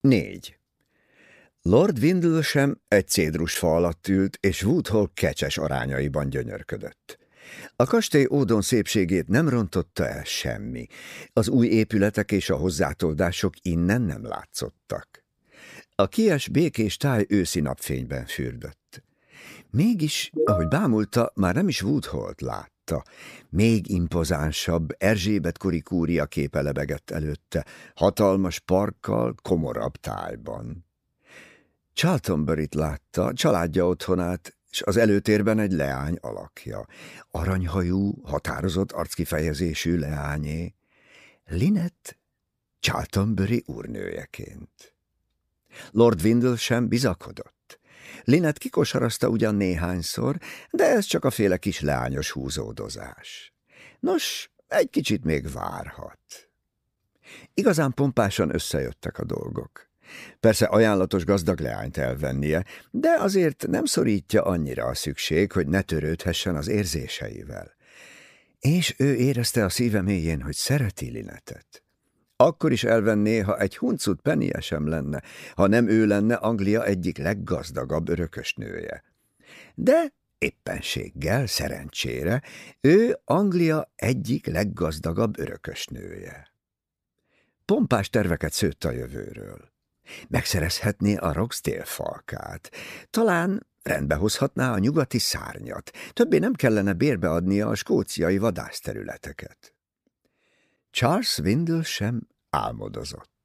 4. Lord Windlesham egy cédrusfa alatt ült, és Woodhall kecses arányaiban gyönyörködött. A kastély ódon szépségét nem rontotta el semmi. Az új épületek és a hozzátoldások innen nem látszottak. A kies békés táj őszi napfényben fürdött. Mégis, ahogy bámulta, már nem is Woodholt látta. Még impozánsabb, Erzsébet kori kúria képe lebegett előtte, hatalmas parkkal, komorabb tájban. Charltonbury-t látta, családja otthonát, és az előtérben egy leány alakja. Aranyhajú, határozott arckifejezésű leányé. Linet Charltonbury úrnőjeként. Lord Windle sem bizakodott. Linet kikosarazta ugyan néhányszor, de ez csak a féle kis leányos húzódozás. Nos, egy kicsit még várhat. Igazán pompásan összejöttek a dolgok. Persze ajánlatos gazdag leányt elvennie, de azért nem szorítja annyira a szükség, hogy ne törődhessen az érzéseivel. És ő érezte a szíve mélyén, hogy szereti Linetet. Akkor is elvenné, ha egy huncut pennie sem lenne, ha nem ő lenne Anglia egyik leggazdagabb örökösnője. De éppenséggel, szerencsére, ő Anglia egyik leggazdagabb örökösnője. Pompás terveket szőtt a jövőről. Megszerezhetné a Roxdale falkát. Talán rendbehozhatná a nyugati szárnyat. Többé nem kellene bérbeadnia a skóciai vadászterületeket. Charles Windle sem álmodozott.